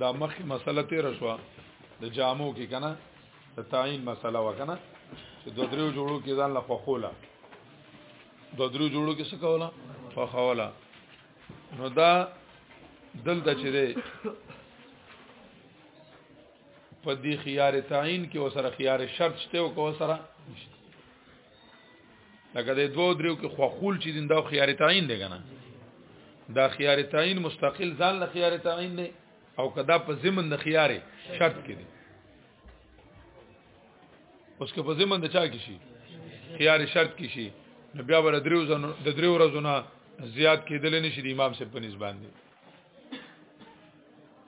دا مخکې مسله تیر شو د جامو کې کنه د تعین مسله وکنه چې دوه دریو جوړو کې ځان له خوخوله دوه دریو جوړو کې څه کوله خوخوله نو دا دلته چې دی په دې خيار تعین کې وسره خيار شرط شته او کو سره لکه د دوه دریو کې خوخول چې دین دا خيار تعین دی کنه دا خيار تعین مستقل ځان له خيار تعین دی او کدا په ضمن د خيار شرط کې دی اوس که په ضمن د چا کې شي خيار شرط کې شي نو بیا ور دریو د دریو ورځې نه زیات کېدل نشي د امام سره په نسبت باندې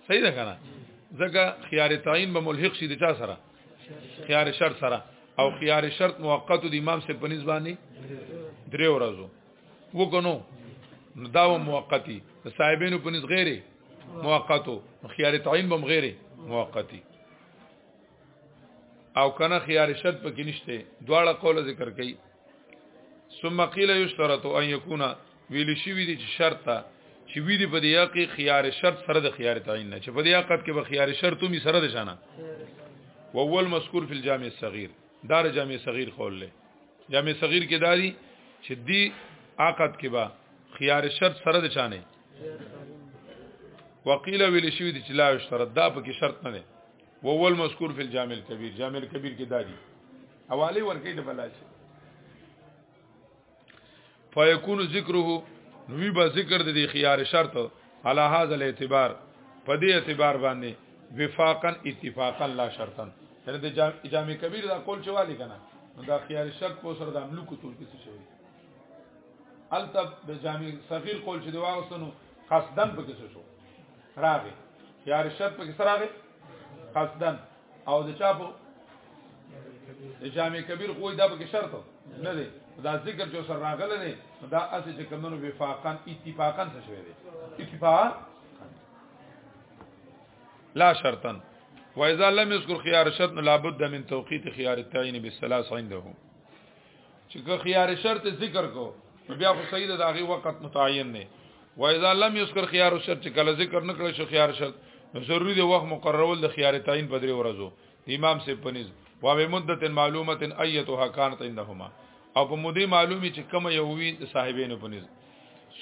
صحیح ده کنه ځکه خيار تعین به ملحق شي د چا سره خيار شرط سره او خيار شرط موقت د امام سره په نسبت باندې درې ورځو وګنو نو دا و موقتی صاحبینو په نسبت غیره موقتو خيار تعین به غیره موقتی او کنه خيار شرط پکې نشته دواړه قول ذکر کړي ثم قيل يشترط ان يكون ویل شي وی دي چې شرط چې وی دي په دې کې خيار شرط سره د خيار تعین نه چې په دې حقیقت کې به خيار شرط هم سره د شانه وول مذکور فی الجامع الصغیر دار جامع صغیر خول له جامع صغیر کې دادی چې دی عقد کې با خيار شرط سره د چانه وقيل ویل شي دي چې لا شرط دا په کې شرط نه دی وول مذکور فی الجامع الكبير جامع الكبير کې دادی حواله ورکې د بلاشه فیکون ذکره نوی به ذکر د خيار شرط علی هذا الاعتبار په دې اعتبار باندې وفاقا اتفاقا لا شرطا یعنی د جامع کبیر دا قول چوالی کنه دا خيار شرط په سره د عملو کو تول کې شوی الته د جامع صغیر قول چې دا واغستنو قصدن په کې شو راغی خيار شرط په کې سره راغی قصدن او د چا په د جامع کبیر خو دا به شرط نه دی دا ذکر چې سر راغله دی دا اسې چې کمنو وفاقا اتفاقا څه شوی دی اتفاق لا شرطا واذا لم يذكر خيار شرط لابد من توقيت خيار التعين بالثلاث عنده چې که خيار شرط ذکر کو بیا خو صحیح ده دا غي وخت متعین نه و اذا لم يذكر خيار شرط چې کله ذکر نکړي شو خيار شرط نو ضروری دی وخت مقررول د خيار تعین په درې ورځو امام سي پنيز و به مدته معلومه ايتها كانت عندهما او په مودي معلومي چې کوم یو وی صاحبینو پنيز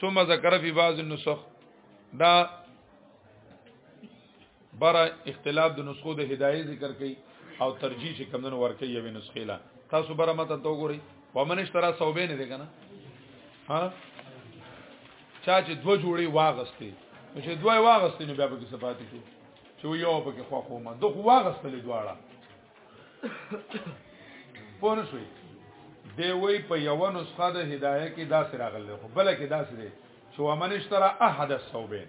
ثم ذکر فی بعض النسخ دا برا اختلاف د نسخو د هدايه ذکر کړي او ترجیح چې کمندونو ورکه یوې نسخې لا تاسو برا ماته تو ګوري ومن اشترا صوبې نه دي کنه ها چا چې دو جوړي واغستې چې دوی واغستې نو بیا به کې صفاتې شو چې یو په کې خو خو ما دوه واغستلې دواړه پوه نه شوي دی وی په یو نسخه د هدايه کې داسې راغلی خو بل کې داسې دی چې ومن اشترا احد الصوبین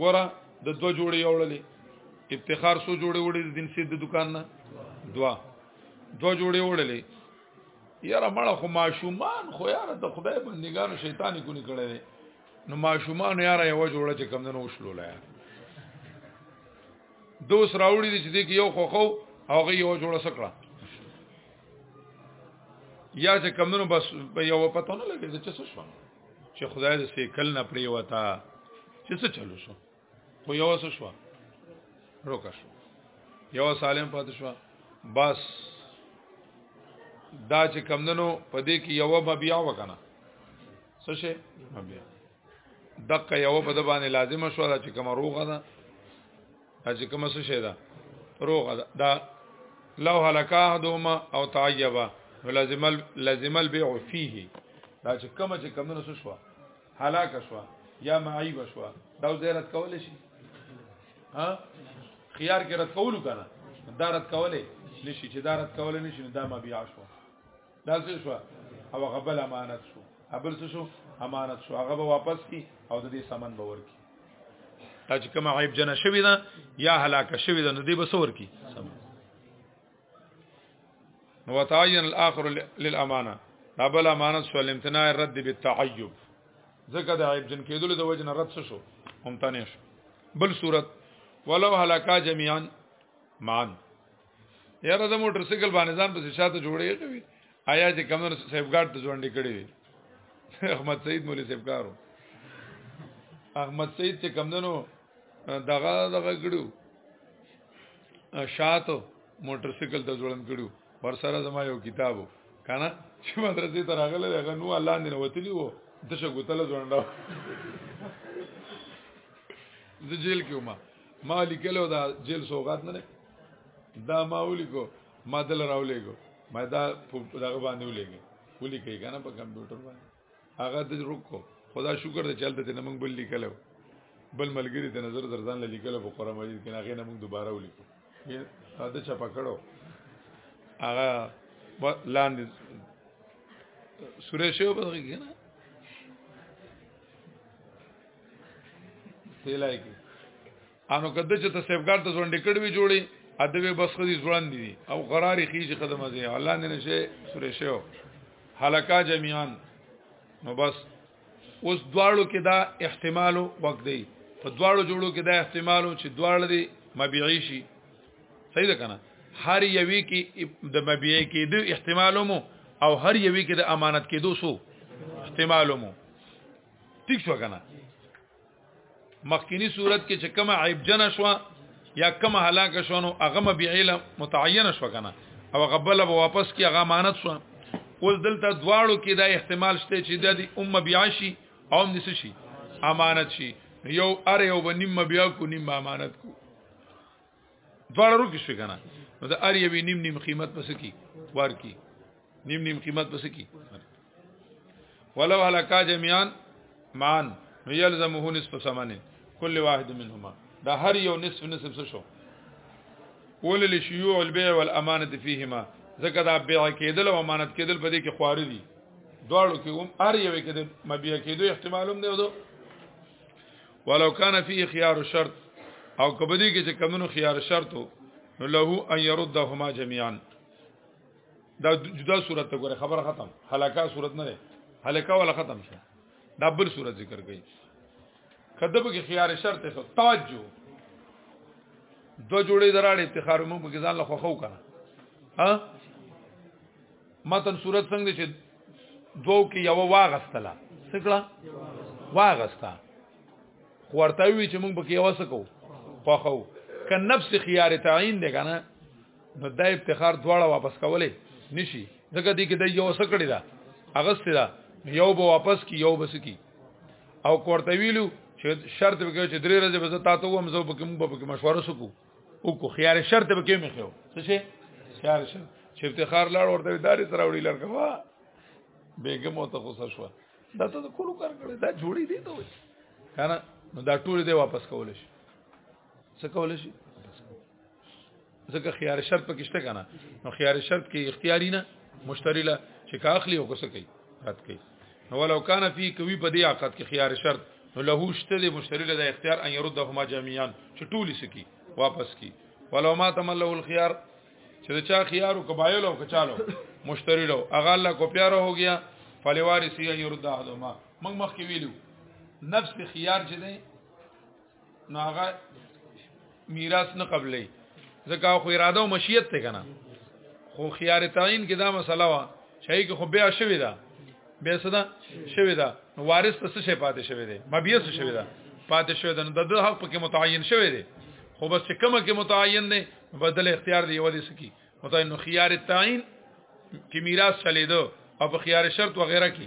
ګوره د دوه جوړې وړلې افتخار سو جوړې وړې د دین سید د دکان نه دوا دوا جوړې وړلې یاره مړه خو ماشومان خو یاره د خدای بندګانو شیطانی کونی کړي دي نو ماشومان یاره یو جوړه چې کم نه وشلو لا دوس راوړي دي چې دې یو خو خو هغه یو جوړه سکړه یا چې کم نه بس یو پتون لګي چې څه شو چې خدای دې سیکل نه پری وتا چې څه چلو شو خو یو څه شو روکا شو یو سالم پاتې شو بس دا چې کمندنو پدې کې یو مبیا وکنه څه شي مبیا دقه یو په د باندې لازم شو دا چې کوم روغه ده چې کوم څه شي دا روغ دا لو هلکا دوما او تعیبا لازم لازم البيع فيه دا چې کوم چې کوم نو شو هلاک شو یا معیب شو دا زیارت کول شي ها خيار کې رد کول کنه دا رد کولې نشي چې دا رد کولې نشي دا ما بیا شو دا څه شو او هغه بل امانت شو ابل څه شو امانت شو هغه به واپس کی او د دې سامان به ورکی تا چې کوم عیب جن شوی دا یا هلاک شوی دا نو دې به سور کی نو وتعین الاخر للامانه دا بل امانت شو الامتناع رد بالتعیب ځکه د عیب جن کېدل د وجنه رد شو ممتنع شو بل صورت ولو هلاکا جميعا معا یاره د موټر سایکل باندې ځان په شاته جوړې کوي آیا چې کمر سیف ګارد ته ځونډې کړې وي احمد سید مولوی سیف کارو احمد سید چې کمندنو دغه دغه کړو شاته موټر سایکل ته ځوړند کړو ور سره زما یو کتابو کنه چې مدرسې ته راغله هغه نو الله دې وتلی وو د څه ګوتله ځونډاو د جیل کې ما ما لیکلو دا جیل سوغات نه دا ما ولیکو ما دل راولېګو ما دا دغه باندې ولېګي ولي کوي کنه په کمپیوټر باندې هغه د رکو خدا شکر دې چلته ته موږ بل لیکلو بل ملګری ته نظر درځان لیکلو په قرآن مجید کې هغه موږ دوباره ولیکو دا د چا پکړو هغه لاندې سورې شو په دغه کې نه تیلای کې انو کده چې ته سیفګارد ته ځونډې کړوي جوړي ادوی بس خدي ځوان دي او قراري خيږي خدمت دي الله نه نشه سورې شو حلقا جميعان نو بس اوس دواړو کې دا احتمال وقت دی په دواړو جوړو کې دا احتمال چې دواړه دي مبيعي شي صحیح ده کنه هر یوي کې د مبيعي کې د احتمال مو او هر یوي کې د امانت کې دوسو احتمال مو ٹھیک شو کنه مخکینی صورت کې چې کومه عیب جن شو یا کومه هلاک شو نو هغه مبيعله متعین شو کنه او غبل به واپس کې هغه امانت شو اوس دلته دواړو کې دا احتمال شته چې د دې ام بیاشي او هم نس شي امانت شي یو اره یو بنیم بیا کو نیم امانت کو دواړه روکی شو کنه نو د ار یوې نیم نیم قیمت پس کی وار کی نیم نیم قیمت پس کی ولو هلاکا جميعا معان نو يلزمه نصف ثمن كل واحد منهما دا هر یو نصف نصف شو ولل شيوع البيع والامانه فيهما ځکه دا بيع کېدل او امانت کېدل په دې کې خوار دي دواړو کې هم هر یو کې د مبيع کېدو احتمال هم دی او ولو کان فی خيار شرط او کبدی کې چې کمنو خيار شرط نو له ان يردهما جميعا دا جدا صورت ته ګوره خبره ختم حلقه صورت نه ده حلقه ولا ختم شه دا بل صورت ذکر کړي کدب کې خيار شرط ته توجه دو جوړې دراړې افتخار مو په ځان له خوخو کنه ها متن صورت څنګه چې دوو کې یو واغستله سکړه واغستا خو ورته وی چې موږ به کې یو سکو خوخو ک نفس خيار تعین دی کنه نو دا افتخار دواړه واپس کولې نشي ځکه دې کې د یو سکړی دا اغست دا یو به واپس کی یو بس کی او کوړته ویلو چې شرط وکړي چې درې ورځې به زه تاسو ومزو بکم بکم مشوره سکو او کو خيار شرط به کې مخيو څه شي خيار شرط چې افتخار لاړ ورته داري سره وړي لړکوا بیګم او ته خوشا شو دا ته کولو کار کړی دا جوړی دی ته کنه نو دا ټول دی واپس کول شي څه کول شي ځکه خيار شرط پکې شته کنه نو خيار شرط کې اختیاري نه مشتری لا چې کا اخلي او کوسه کوي رات کوي نو ولو کان فی کوي په دې عقد کې خيار شرط نو له شته د مشتری له اختیار ان يردهما جميعا چې ټول سکی واپس کی ولو ما تملو الخيار چې چا خيار او کبایل او کچالو مشتری له اغه الله کو پیار هو گیا فلوارث يردهما موږ مخکې ویلو نفس خيار چې دی نو هغه میراث نه قبلې ځکه خو اراده او مشیت ته کنه خو خيار تعین کې دا مسله وا چې کې خو بیا شوی دا بیا صدا شوی دا نو وارث ته څه پاتې شوی دی مبیه څه شوی دا پاتې شوی دا نو د حق پکې متعین شوی دی خو بس چې کومه کې متعین دی بدل اختیار دی ودی سکی متعین نو خيار تعین کې میراث چلیدو او په خيار شرط وغیرہ کې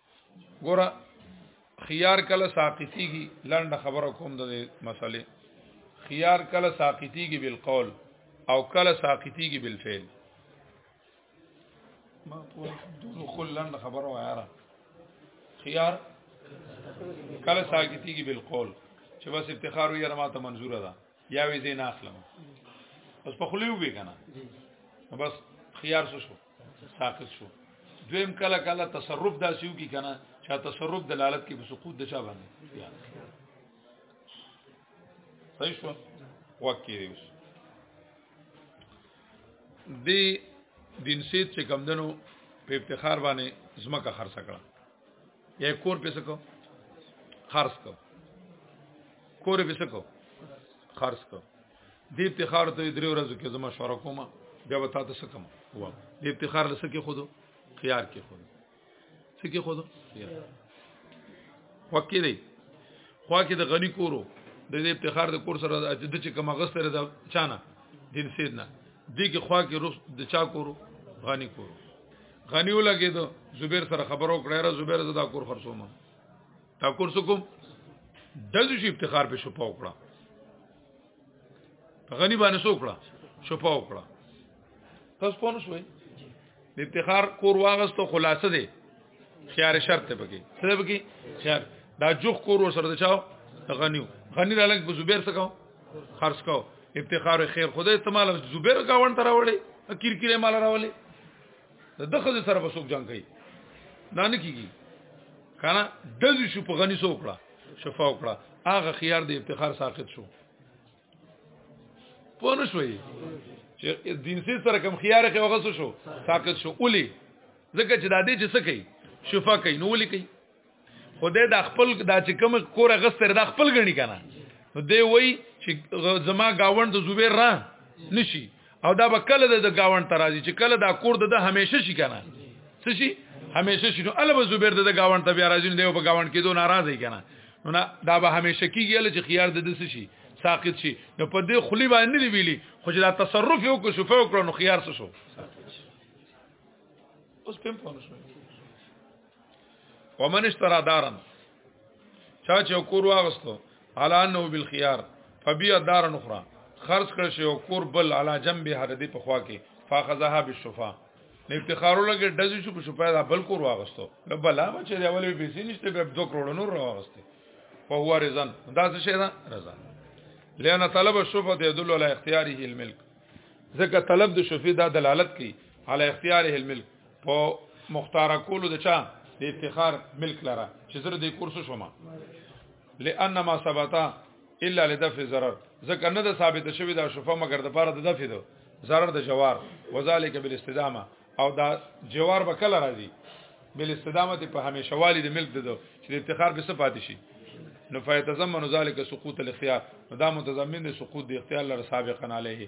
ګوره خيار کله ساقطيږي لنډه خبره کوم د مسلې خيار کله ساقطيږي بالقول او کله ساقطيږي بالفعل ما ټول دخول لنډه خبره وایره خيار کله ساقطيږي بالقول چې بس افتخار یې رماته منزور ده یا وی زین اخلم اوس په خلیو به کنه بس خيار شو ساقط شو دویم کله کله تصرف داسې وکي کنه چې تصرف دلالت کې په سقوط د چا باندې صحیح شو واکې دی اوس دی دین سید چې کمدنو په افتخار باندې زمکه خرڅ کړه یا کور په سکو خرڅ کو کور په سکو خرڅ کو دې افتخار ته درې ورځې کې زما شورا کومه بیا به تاسو څه کوم و دې افتخار لسه کې خود خيار کې خود څه کې خود وکې دی خو کې د غني کورو د دې افتخار د کور سره د چې کوم غسر د چانه دین سید نه دې کې خو کې روس د چا کورو غني کورو غنیو لګې دو زبیر سره خبرو کړه را زبیر زدا کور خرڅوم تا کورس کوم دزو شي افتخار په شپه وکړه غنی باندې سو کړه شپه وکړه تاسو پونه شوي د افتخار کور واغستو خلاصه دی خيار شرط ته پکې سره پکې خيار دا جوخ کور سره د چاو غنیو غنی را لګ زبیر سکاو خرڅ کو افتخار خیر خدای استعمال زبیر گاون تراوړي اکیر کیره مال راولي د خزه سره بسوک جنگ کوي دا نه کیږي کنه د دې شو په غني سو کړه شفا وکړه هغه خيار د افتخار ساقط شو پوه نه شوي چې دین سي سره کم خيار کې وغوسه شو ساقط شو اولي ځکه چې د دې چې څه کوي شفا کوي نو ولي کوي خدای د خپل د چې کوم کور غستر د خپل غني کنه نو دی وای چې زما گاوند زبیر را نشي او دا به کله د گاوند ترازی چې کله دا کور د همیشه شي کنه څه شي همیشه شي نو الوب زبیر د گاوند ته بیا راځي نو په گاوند کې دوه ناراضه کنه نو نه دا به همیشه کیږي چې خيار د دس شي ساقط شي نو په دې خلی باندې دی ویلي خو چې دا تصرف یو کو شفه وکړو نو خيار شو اوس په پونه شو ومن اشترا دارن چا چې کور واغستو علا انه بالخيار فبيع دار اخرى خرج کړ شي او کور بل علا جنب هردي په خوا کې فاخذها بالشفا نو افتخار لګي دزي شو په شفا دا بل کور واغستو نو بل هغه چې دی اولې پیسې نشته به 2 کروڑ نور راغسته په هو رزن دا څه شي دا رضا لئن طلب الشفا يدل على اختياره الملك ځکه طلب د شفا دا دلالت کوي على اختياره الملك په مختار کولو د چا د افتخار ملک لره چې زره د کورس شوما لئن ما ثبتا الا لدفع ضرر ځکه نه د ثابت شوی دا شفه مگر د پاره د دفع دو ضرر د جوار وذالک بالاستدامه او دا جوار به کله راځي بالاستدامه په همیشه والی د ملک ددو چې د افتخار به څه پاتې شي نو فیتزمن ذالک سقوط الاختیار دا متضمن سقوط د اختیار لپاره سابقا علیه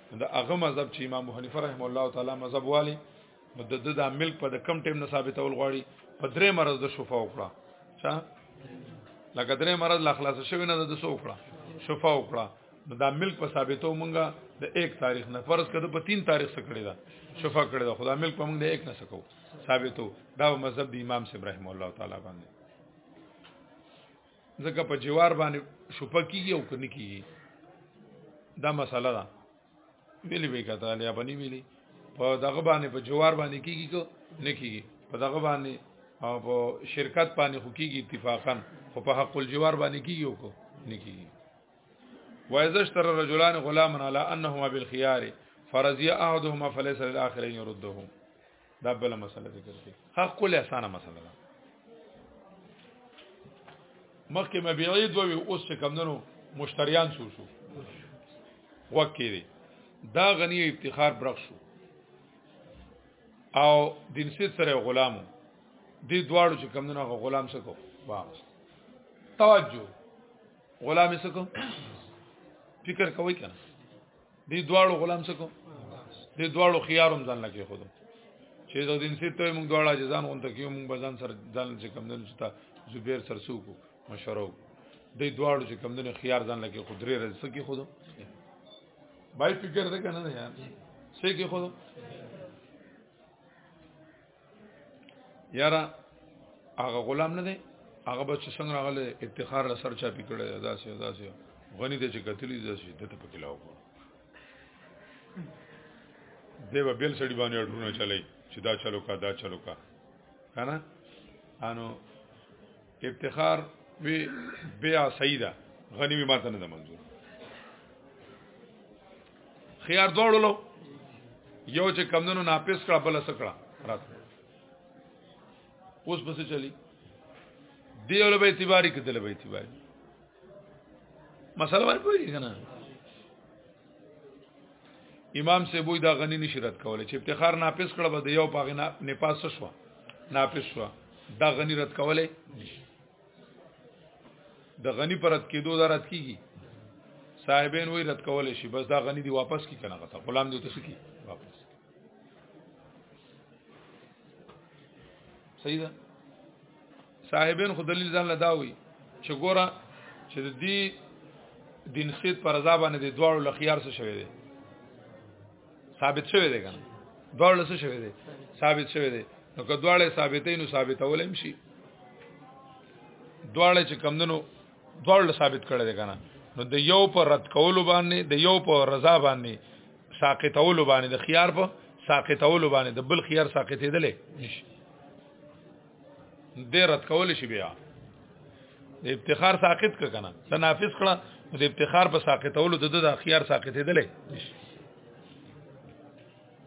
دا هغه مذهب چې امام ابو حنیفه رحم الله تعالی مذهب والی نو د د ملک په د کم ټیم نه ثابتول غواړي په درې مرز د شفا وکړه چا لکه درې مرز لا خلاص شوی نه د سو وکړه شفا وکړه نو دا ملک په ثابتو مونږه د 1 تاریخ نه فرض کده په 3 تاریخ سره کړی دا شفا کړی دا خدا ملک په مونږ د 1 نه سکو ثابتو دا مذهب د امام ابراهیم الله تعالی باندې ځکه په جوار باندې شپه کیږي او کني کیږي دا مسله ده ویلې به کته لیا بنی ویلې په دغه باندې په جوار باندې کیږي کو نه کیږي په دغه باندې او په شرکت باندې خو کیږي اتفاقا خو په حق الجوار باندې کیږي کو نه کیږي وایزشتر رجلان غلاما علی انهما بالخيار فرضی احدهما فليس للاخر يرده دا بل مسله ذکر کړي حق کول اسانه مسله ده مخکې مبيعيد وي اوس چې کمندنو مشتريان شو شو وکې دي دا غني افتخار برخ شو او دین سید سره غلامو دی دواړو چې کمندنو غلام سکو واپس توجه غلام سکو فکر کوي کنه دی دواړو غلام سکو دی دواړو خيارم ځان لکه خود چې د دین سي ته موږ دواړه جزان غون ته کیو موږ بزن سر ځان چې کم دن ستا زبیر سر سوکو مشرو دی دواړو چې کم دن خيار ځان لکه خود لري رز سکی خود بای فکر ده کنه یار سکی خود یاره هغه غلام نه دی هغه به چې څنګه راغله افتخار له سر چا پکړه داسې داسې غنی ته چې کتلی داسې دته پکې لاو کو دیو بیل سړي باندې اډرونه چلای چې دا چلو کا دا چلو کا کنه انو افتخار وی بیا سیدا غنی وی ماته نه منظور خيار دوړلو یو چې کمندونو ناپیس کړه بل سکړه رات اوس بس چلی دی ول به اعتباری کتل به اعتباری مسله ور کوي کنه امام سے بوی دا غنی نشی رد کوله چې افتخار ناپس کړه به د یو پاغه نه نپاس شو ناپس شو دا غنی رد کوله د غنی پر رد کېدو دا رد کیږي صاحبین وی رد کوله شي بس دا غنی دی واپس کی کنه غته غلام دی ته سکی واپس صحیح ده صاحبین خو دلیل ځان لداوي چې ګوره چې د دې دین سید پر رضا باندې د دواړو لخيار څه شوی دی ثابت شوی دی کنه دواړو څه شوی دی ثابت شوی دی نو که دواړه ثابتې نو ثابتول هم شي دواړه چې کمندنو دواړه ثابت کړی دی کنه نو د یو پر رد کولو باندې د یو پر رضا باندې ساقطولو باندې د خيار په ساقطولو باندې د بل خيار ساقطېدلې نشي دې رد کول شي بیا د افتخار ساقط ک کنه د نافذ کړه د افتخار په ساقطولو د د اخیار ساقطېدلې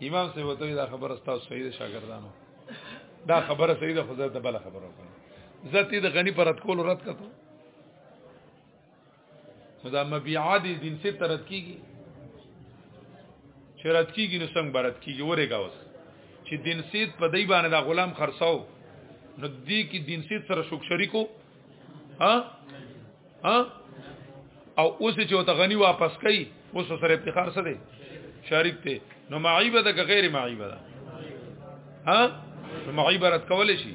امام سیو ته دا خبره ستاسو صحیح ده شاګردانو دا خبره صحیح ده خو زه ته بل خبره وکړم زه تی د غنی پر رد کول رد کته نو دا مبيعه دي دین سي ترت کیږي چې رات کیږي نو څنګه برات کیږي ورګه اوس چې دین سي په دای باندې دا غلام خرڅاو نو دې کې دین سي سره شوک شریکو ها ها او اوس چې وته غنی واپس کوي اوس سره افتخار سره دی شریک ته نو معیبه ده که غیر معیبه ده ها نو معیبه رات کول شي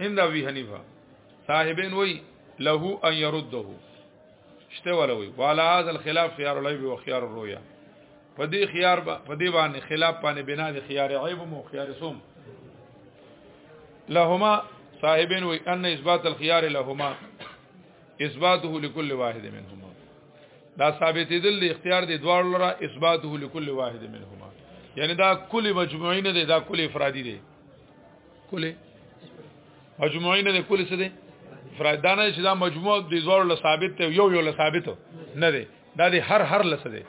عند ابي حنيفه صاحبين وي له ان يرده شته ولا وي وعلى هذا الخلاف خيار العيب وخيار الرؤيا په دې خيار په دې باندې خلاف باندې بنا دي خيار عيب او خيار سوم لهما صاحبين وي ان اثبات الخيار لهما اثباته لكل واحد منهما دا ثابت دي د اختیار دي دوړ لره اثباته لكل واحد منهما یعنی دا کلی مجموعی نه دی دا کلی افرادی دی کله مجموعه نه کله څه دي افراد دا نه چې دا مجموعه د زوړ له ثابت ته یو یو له ثابت نه دی دا دی هر هر لسه دی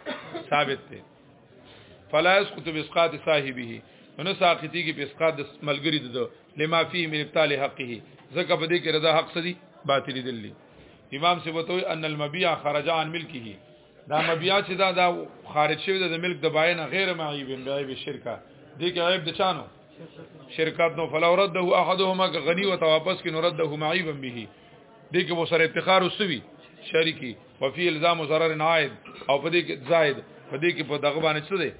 ثابت دی فلا يسقط باسقاط صاحبه نو ساقطي کې باسقاط د ملګری ده لما فيه من ابطال حقه زکه په دې کې رضا حق سدي باطل دي امام سے بتوي ان المبيع خرج عن ملکه دا مبیا چې دا دا خارج شوی د ملک د باینه غیر معیب به عیب شرکا دې کې عیب د چانو شرکات نو فلا رده احدهما غنی و واپس کې نو رده معیب به دې کې مو سره افتخار وسوي شریکی وفي الزام ضرر عائد او په دې کې زائد په دې کې په دغه باندې څه دی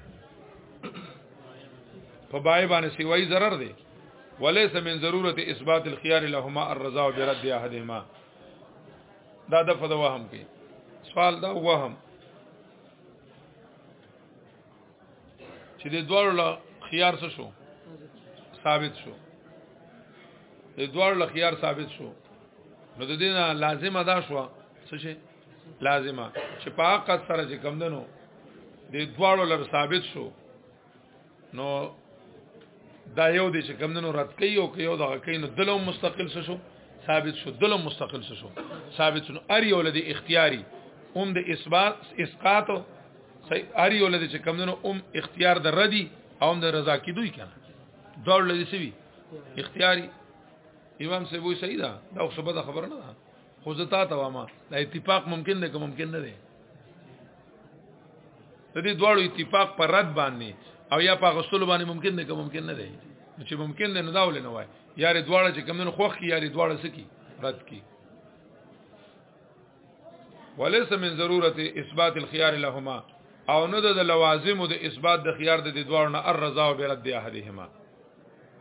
په بای باندې سیوای ضرر دی وليس من ضرورت اثبات الخيار لهما الرضا برد احدهما دا د فد وهم کې سوال دا وهم چې د دوړو له خيار څه شو ثابت شو د دوړو له خيار ثابت شو نو د دې نه لازمه دا شو څه شي لازمه چې په حق سره چې کم دنو د دوړو لر ثابت شو نو دا یو دی چې کم نو رد کوي او که یو دغه کوي نو دلو مستقل شو ثابت شو دلو مستقل شو ثابت شو ار یو لدی اختیاري هم د اثبات اسقاط ار یو لدی چې کم نو هم اختیار د ردی او هم د رضا کیدوي کنه ډول لدی سوي اختیاري امام سیبوی صحیح ده دا خو سبا خبره نه ده خو زه تا ته وایم دا اتفاق ممکن دی که ممکن نه دی د دې دواړو اتفاق پر رد باندې او یا په غسل باندې ممکن دی که ممکن نه دی چې ممکن دی نو دا ولې نه وای یار دواړه چې کمن خوخ کی یار دواړه سکی رد کی وليس من ضرورت اثبات الخيار لهما او نه د لوازم د اثبات د خيار د دوار نه الرضا او برد احدهما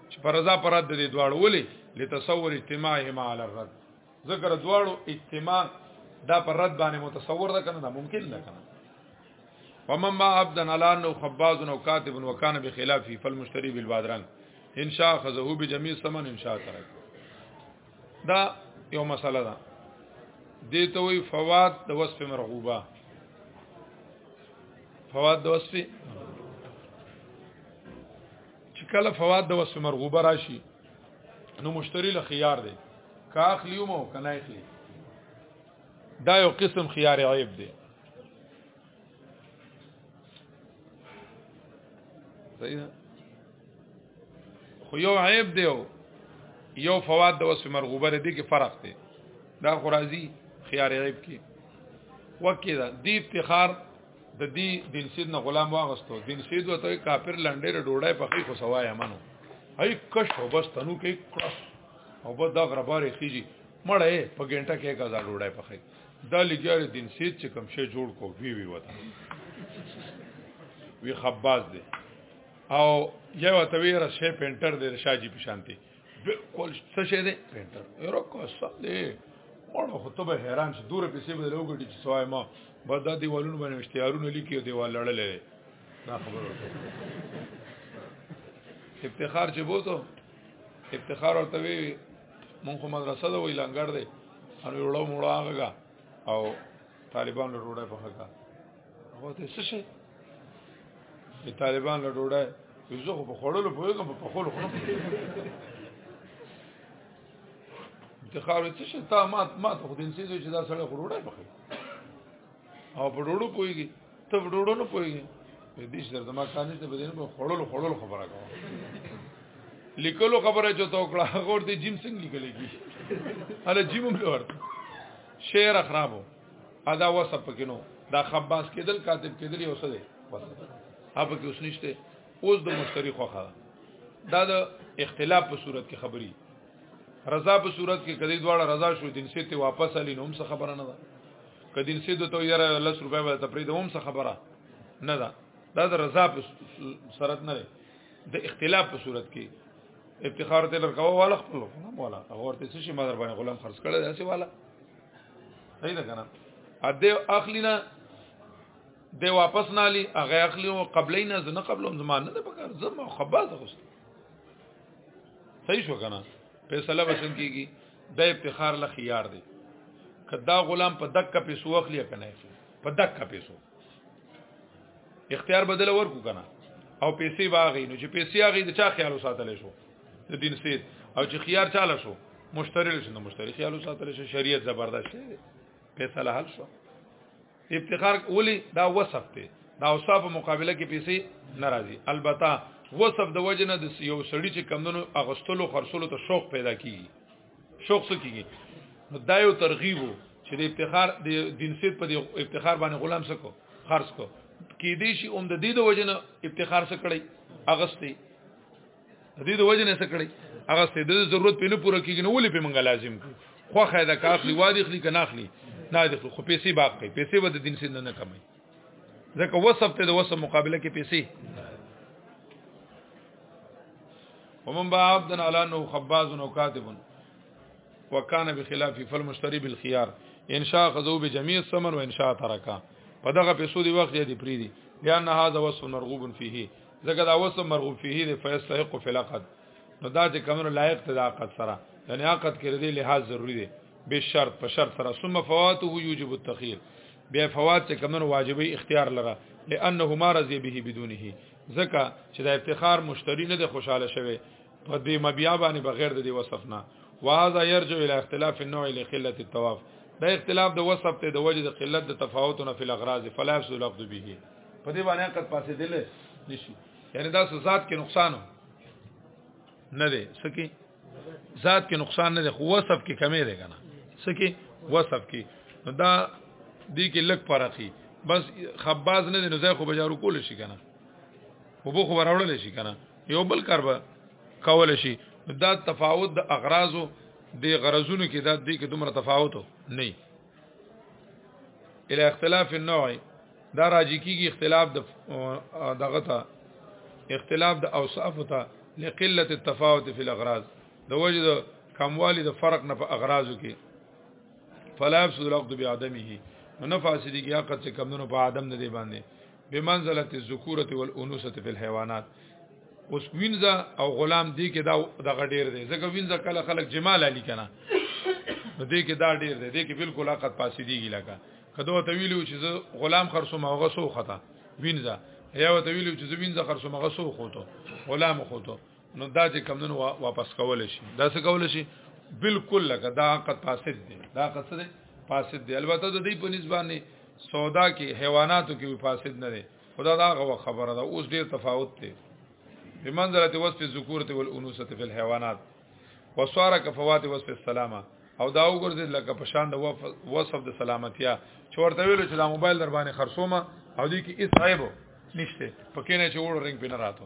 چې پر رضا پر رد د دوار ولې لتصور اجتماعهما على الرد ذکر دواړو اجتماع دا پر رد باندې متصور ده کنه دا ممکن ده کنه ومن ما عبد علان او خباز او کاتب وکانه بخلافه فالمشتري بالبادران ان شاء خذه بجميع ثمن ان شاء ترك دا یو مسله ده دې ته وی فواد د وصف مرغوبه فواد د وصف چې کله فواد د وسف مرغوبه راشي نو مشتری له خيار دی کا اخلي مو کنه اخلي دا یو قسم خيار عیب دی صحیح ده خو یو عیب دی یو فواد د وسف مرغوبه دی کې فرق دی دا خو راځي خيار عیب کې وکیدا دی افتخار د دې دین سید نه غلام واغستو دین سید وته کافر لنډې ډوړای په خې خو سوای امنو هی کش او بس تنو کې کړس او بس دا غربارې خيږي مړې په ګنټه کې غزا ډوړای په خې دا لګیار دین سید چې کوم شی جوړ کو وی وی وته وی خباز دی او یو ته وی رشه پینټر دی شاجی پشانتی بالکل څه شه دي پینټر یره کو سم دي مړه خو ته به حیران شې دوره پیسې به لوګ دي چې سوای ما به دا دیوالونه باندې اشتهارونه لیکي او دیوال لړلې دا خبره افتخار چې بوته افتخار ورته وی مونږ خو مدرسه ده وی لنګر ده ان وړو مړو هغه او طالبان له روړې په هغه هغه ته څه شي چې طالبان له ډوډۍ یوزو په خړلو پوهېږم په خړلو خړم انتخاب څه شي تا مات مات خو دین سيزو چې دا سړی خړوډه پخې او په ډوډو پوهېږي ته په ډوډو نه پوهېږي په دې سره زما کانې ته بدین په خړلو خړلو خبره کوم لیکلو خبره چې تو کړه غور دې جیم څنګه لیکل کی هله جیم هم لور شعر خرابو ادا وسه پکې نو دا خباس کېدل کاتب کېدل یو څه دی وسه هغه کې اوس نشته اوس د مشتری خوخه دا د اختلاف په صورت کې خبري رضا په صورت کې کدی دواړه رضا شو جنسي ته واپس علي نوم څه خبره نه ده کدی جنسي دوته یاره 10 روپیا به ته پرې دوم څه خبره نه ده دا د رضا په صورت نه ده د اختلاف په صورت کې افتخار ته لرکاو والا خپل مولا هغه ورته څه شي مدر باندې غلام خرڅ کړي داسې والا صحیح ده کنه ا دې اخلي نه دی واپس نه علی هغه اخلي او قبلې نه زنه قبلوم زمان نه پکار زما خباز غوست صحیح شو کنه فیصله وشن کیږي د افتخار ل خيار دی کدا غلام په دک پیسو اخلي کنه په دک پیسو اختیار بدل ورکو کنه او پیسې واغی نو چې پیسې اغی د چا خیال ساتل شو د دین سید او چې خيار چاله شو مشتری شنو مشتری خیالو ساتل شي شریعت زبردست شي فیصله حل شو افتخار ولی دا وصف ته دا اوصاف په مقابله کې پیسې ناراضي البته وصف د وجنه د یو سړی چې کمندونو اغستلو خرصلو ته شوق پیدا کیږي شوق څه کیږي نو دا یو ترغیب چې د افتخار د دینسیت په افتخار باندې غلام سکو خرص کو کې دې شي اوم د دې د وجنه افتخار سره کړی اغستې دې د وجه نه سکړي هغه څه د ضرورت په نه پوره کیږي نو ولې په منګه لازم کو خو خیدا کا اخلي وادي اخلي کنه اخلي نه دي خو پیسې باق کوي پیسې ود دین سند نه کمي ځکه وسب ته د وسب مقابله کې پیسې ومن با عبد علی انه خباز او کاتب وکان بخلاف فالمشتری بالخيار ان شاء خذو بجميع الثمن وان شاء ترکا په دغه پیسو دی وخت دی پری دی لئن هذا وصف مرغوب فيه ځکه دا وسم مرغوب فيه دی فیستحق فی العقد نو دا چې کمنو لایق ته د عقد سره یعنی عقد کې ردی لحاظ ضروری دی به شرط په شرط سره ثم فواته یوجب التخير بیا فوات چې کمنو واجبې اختیار لره لانه ما رضی به بدونه ځکه چې دا افتخار مشتری نه د خوشاله شوی په دې مبیا باندې بغیر د دې وصف نه وهذا يرجع الى اختلاف النوع لقله التواف دا اختلاف د وصف ته د وجه د قلت د تفاوتونه فی الاغراض فلا يفسد العقد به په دې باندې عقد پاسې دل نشي یعنی دا ذات کې نقصان نه دی سکی ذات کې نقصان نه دی خو وصف کې کمی دی کنه سکی وصف کې نو دا دی کې لک پرخي بس خباز نه دی نو ځای خو بجارو کول شي کنه خو بو خو وراول شي کنه یو بل کار به کول شي دا تفاوت د اغراضو د غرضونو کې دا دی کې دومره تفاوت نه الى اختلاف النوع دا راځي کیږي اختلاف د دغه ته اختلاف د اوصاف ته لقله التفاوت في الاغراض د وجد کموالی د فرق نه په اغراضو کې فلا يفسد العقد بعدمه نه فاسدي کې عقد څخه کمونو په عدم نه دی باندې بمنزله الذکوره والانوثه في الحيوانات اوس وینځه او غلام دی کې دا دغه ډیر دی ځکه وینځه کله خلک جمال علی کنه نو دی کې دا ډیر دی دی کې بالکل حقت پاسې دیږي لکه کدو ته ویلو چې غلام خرصوم هغه سو خطا وینځه یا ته ویلو چې وینځه خرصوم هغه سو خوته غلام خوته نو دا چې کمنو واپس کول شي دا څه کول شي بالکل لکه دا حقت پاسې دی دا حقت څه دی پاسې دی البته د دې په نسبت سودا کې حیواناتو کې فاسد نه دی خدا دا غو خبره ده اوس ډیر تفاوت دی په منزله وصف الذکور ته والانوثه فی الحیوانات وصار کفوات وصف السلامه او دا وګرځید لکه په شان د وصف د سلامتیا چورته ویل چې دا موبایل در باندې خرصومه او دې کې اس عیب نشته پکې نه چې وړو رنگ پینه راتو